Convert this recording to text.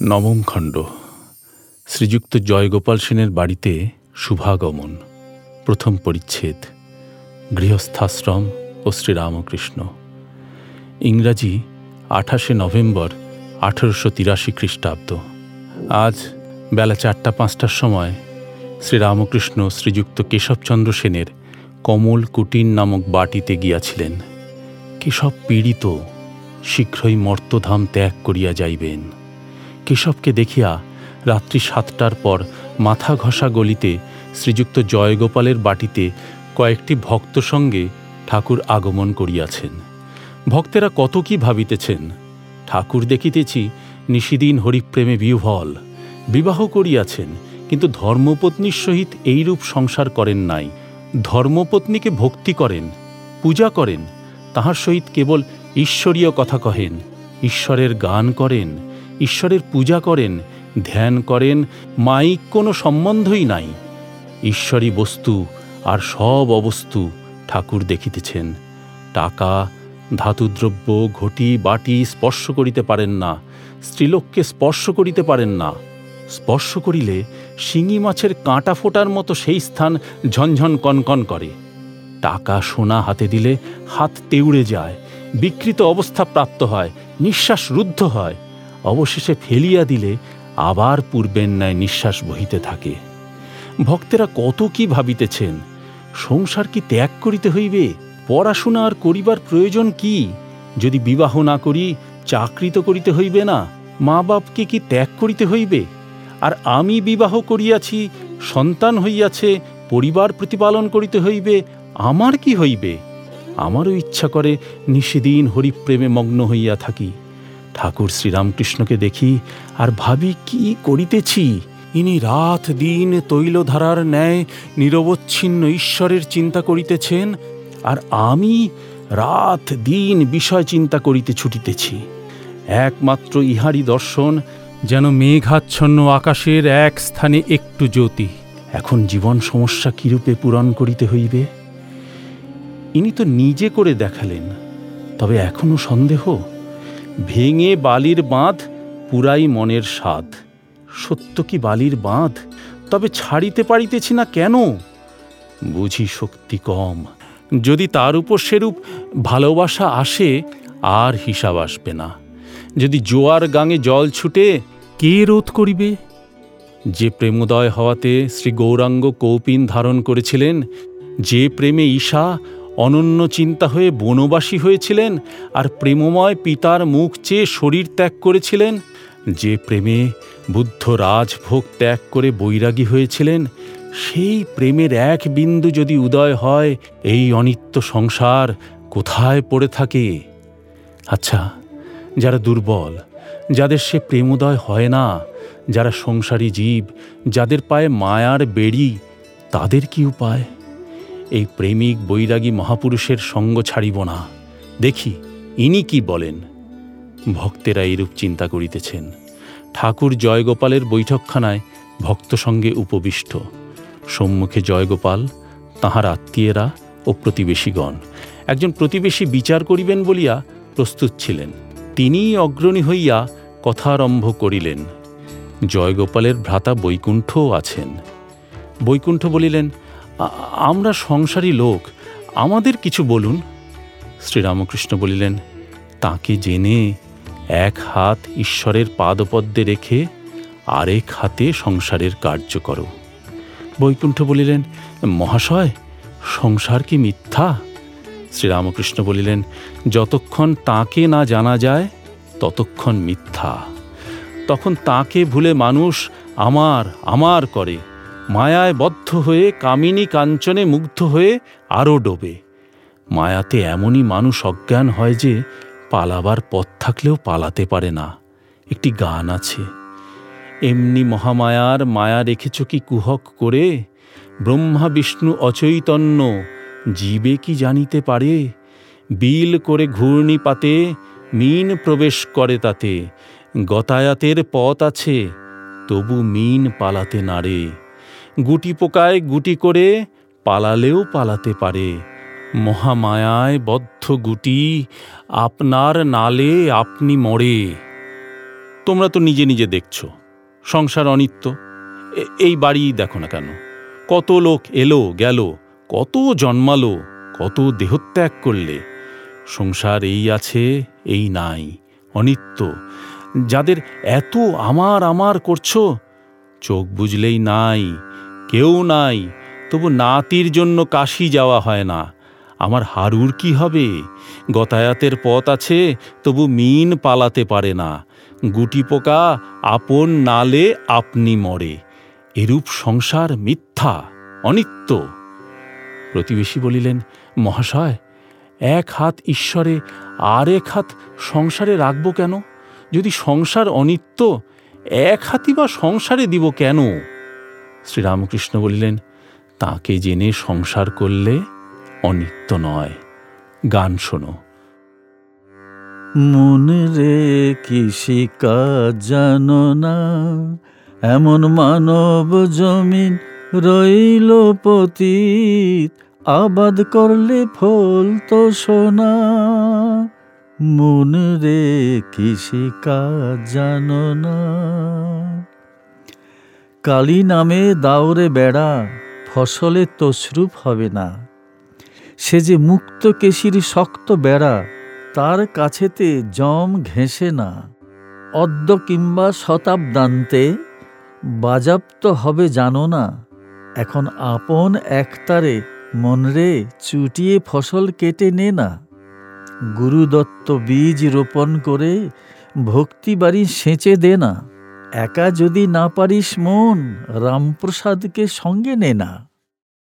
নবম খণ্ড। শ্রীযুক্ত জয়গোপাল সেনের বাড়িতে শুভাগমন, প্রথম পরিচ্ছেদ, গৃহস্থাশ্রম ও শ্রীরামকৃষ্ণ। ইংরাজি আঠাশে নভেম্বর আঠেরোশো তিরাশি খ্রিস্টাব্দ। আজ বেলা চারটা পাঁচটার সময় শ্রীরামকৃষ্ণ শ্রীযুক্ত কেশবচন্দ্র সেনের কমল কুটির নামক বাটিতে গিয়াছিলেন। কেশব পীড়িত, শীঘ্রই মর্তধাম ত্যাগ করিয়া যাইবেন। কেশবকে দেখিয়া রাত্রি সাতটার পর মাথা ঘষা গলিতে শ্রীযুক্ত জয়গোপালের বাটিতে কয়েকটি ভক্ত সঙ্গে ঠাকুর আগমন করিয়াছেন। ভক্তেরা কত কি ভাবিতেছেন? ঠাকুর দেখিতেছি নিশিদিন হরিপ্রেমে বিহ্বল। বিবাহ করিয়াছেন, কিন্তু ধর্মপত্নীর সহিত এইরূপ সংসার করেন নাই। ধর্মপত্নীকে ভক্তি করেন, পূজা করেন, তাহার সহিত কেবল ঈশ্বরীয় কথা কহেন, ঈশ্বরের গান করেন ঈশ্বরের পূজা করেন, ধ্যান করেন, মাইক কোনো সম্বন্ধই নাই। ঈশ্বরী বস্তু আর সব অবস্তু ঠাকুর দেখিতেছেন। টাকা, ধাতুদ্রব্য, ঘটি, বাটি স্পর্শ করিতে পারেন না, স্ত্রীলোককে স্পর্শ করিতে পারেন না। স্পর্শ করিলে শিঙি মাছের কাঁটা ফোটার মতো সেই স্থান ঝনঝন কনকন করে। টাকা সোনা হাতে দিলে হাত তেউড়ে যায়, বিকৃত অবস্থা প্রাপ্ত হয়, নিঃশ্বাস রুদ্ধ হয়। অবশেষে ফেলিয়া দিলে আবার পূর্বের ন্যায় নিঃশ্বাস বহিতে থাকে। ভক্তেরা কত কি ভাবিতেছেন? সংসার কি ত্যাগ করিতে হইবে? পড়াশোনা আর করিবার প্রয়োজন কি? যদি বিবাহ না করি, চাকরি তো করিতে হইবে না। মা বাপকে কি ত্যাগ করিতে হইবে? আর আমি বিবাহ করিয়াছি, সন্তান হইয়াছে, পরিবার প্রতিপালন করিতে হইবে, আমার কি হইবে? আমারও ইচ্ছা করে নিষেদিন হরিপ্রেমে মগ্ন হইয়া থাকি। ঠাকুর শ্রীরামকৃষ্ণকে দেখি আর ভাবি, কি করিতেছি? ইনি রাত দিন তৈলধারার ন্যায় নিরবচ্ছিন্ন ঈশ্বরের চিন্তা করিতেছেন আর আমি রাত দিন বিষয় চিন্তা করিতে ছুটিতেছি। একমাত্র ইহারি দর্শন যেন মেঘাচ্ছন্ন আকাশের এক স্থানে একটু জ্যোতি। এখন জীবন সমস্যা কিরূপে পূরণ করিতে হইবে? ইনি তো নিজে করে দেখালেন, তবে এখনও সন্দেহ? ভেঙে বালির বাঁধ, পুরাই মনের স্বাদ। সত্য কি বালির বাঁধ? তবে ছাড়িতে পারিতেছি না কেন? বুঝি শক্তি কম। যদি তার উপর সেরূপ ভালোবাসা আসে, আর হিসাব আসবে না। যদি জোয়ার গাঙে জল ছুটে, কে রোধ করিবে? যে প্রেমোদয় হওয়াতে শ্রী গৌরাঙ্গ কৌপিন ধারণ করেছিলেন, যে প্রেমে ঈশা অনন্য চিন্তা হয়ে বনবাসী হয়েছিলেন আর প্রেমময় পিতার মুখ চেয়ে শরীর ত্যাগ করেছিলেন। যে প্রেমে বুদ্ধ রাজভোগ ত্যাগ করে বৈরাগী হয়েছিলেন, সেই প্রেমের এক বিন্দু যদি উদয় হয়, এই অনিত্য সংসার কোথায় পড়ে থাকে? আচ্ছা যারা দুর্বল, যাদের সে প্রেমোদয় হয় না, যারা সংসারী জীব, যাদের পায়ে মায়ার বেড়ি, তাদের কি উপায়? এই প্রেমিক বৈরাগী মহাপুরুষের সঙ্গ ছাড়িব না। দেখি, ইনি কি বলেন? ভক্তেরা এরূপ চিন্তা করিতেছেন। ঠাকুর জয়গোপালের বৈঠকখানায় ভক্ত সঙ্গে উপবিষ্ট। সম্মুখে জয়গোপাল, তাহার আত্মীয়েরা ও প্রতিবেশীগণ। একজন প্রতিবেশী বিচার করিবেন বলিয়া প্রস্তুত ছিলেন। তিনিই অগ্রণী হইয়া কথারম্ভ করিলেন। জয়গোপালের ভ্রাতা বৈকুণ্ঠও আছেন। বৈকুণ্ঠ বলিলেন আমরা সংসারী লোক, আমাদের কিছু বলুন। শ্রীরামকৃষ্ণ বলিলেন, তাকে জেনে এক হাত ঈশ্বরের পাদপদ্মে রেখে আরেক হাতে সংসারের কার্য করো। বৈকুণ্ঠ বলিলেন, মহাশয়, সংসার কি মিথ্যা? শ্রীরামকৃষ্ণ বলিলেন, যতক্ষণ তাকে না জানা যায়, ততক্ষণ মিথ্যা। তখন তাকে ভুলে মানুষ আমার আমার করে। মায়ায় বদ্ধ হয়ে কামিনী কাঞ্চনে মুগ্ধ হয়ে আরও ডোবে। মায়াতে এমনই মানুষ অজ্ঞান হয় যে পালাবার পথ থাকলেও পালাতে পারে না। একটি গান আছে। এমনি মহামায়ার মায়া রেখেছ কি কুহক করে? ব্রহ্মা, বিষ্ণু, অচৈতন্য, জীবে কি জানিতে পারে? বিল করে ঘূর্ণি পাতে মিন প্রবেশ করে তাতে। গতায়াতের পথ আছে, তবু মিন পালাতে নারে গুটি পোকায় গুটি করে পালালেও পালাতে পারে। মহামায়ায় বদ্ধ গুটি, আপনার নালে আপনি মরে। তোমরা তো নিজে নিজে দেখছ, সংসার অনিত্য। এই বাড়ি দেখো না কেন? কত লোক এলো, গেল, কত জন্মালো, কত দেহত্যাগ করলে। সংসার এই আছে, এই নাই, অনিত্য। যাদের এত আমার আমার করছ, চোখ বুঝলেই নাই কেউ নাই, তবু নাতির জন্য কাশি যাওয়া হয় না। আমার হারুর কি হবে? গতায়াতের পথ আছে, তবু মিন পালাতে পারে না। গুটি পোকা আপন নালে আপনি মরে। এরূপ সংসার মিথ্যা, অনিত্য। প্রতিবেশী বলিলেন, মহাশয়, এক হাত ঈশ্বরে, আর এক হাত সংসারে রাখব কেন? যদি সংসার অনিত্য, এক হাতি বা সংসারে দিব কেন? শ্রীরামকৃষ্ণ বলিলেন, তাকে জেনে সংসার করলে অনিত্য নয়। গান শোনো। মনে রে কৃষি কাজ জানো না, এমন মানব জমিন রইল পতীত, আবাদ করলে ফল তো সোনা। মনে রে কৃষি কাজ জানো না। কালী নামে দাওরে বেড়া, ফসলে তসরূপ হবে না। সে যে মুক্ত কেশির শক্ত বেড়া, তার কাছেতে জম ঘেঁষে না। অদ্য কিংবা শতাব্দান্তে বাজাপ্ত হবে জানো না, এখন আপন একতারে মনরে চুটিয়ে ফসল কেটে নে না। গুরুদত্ত বীজ রোপণ করে ভক্তি বাড়ি সেঁচে দে না। একা যদি না পারিস মন রামপ্রসাদকে সঙ্গে নে না।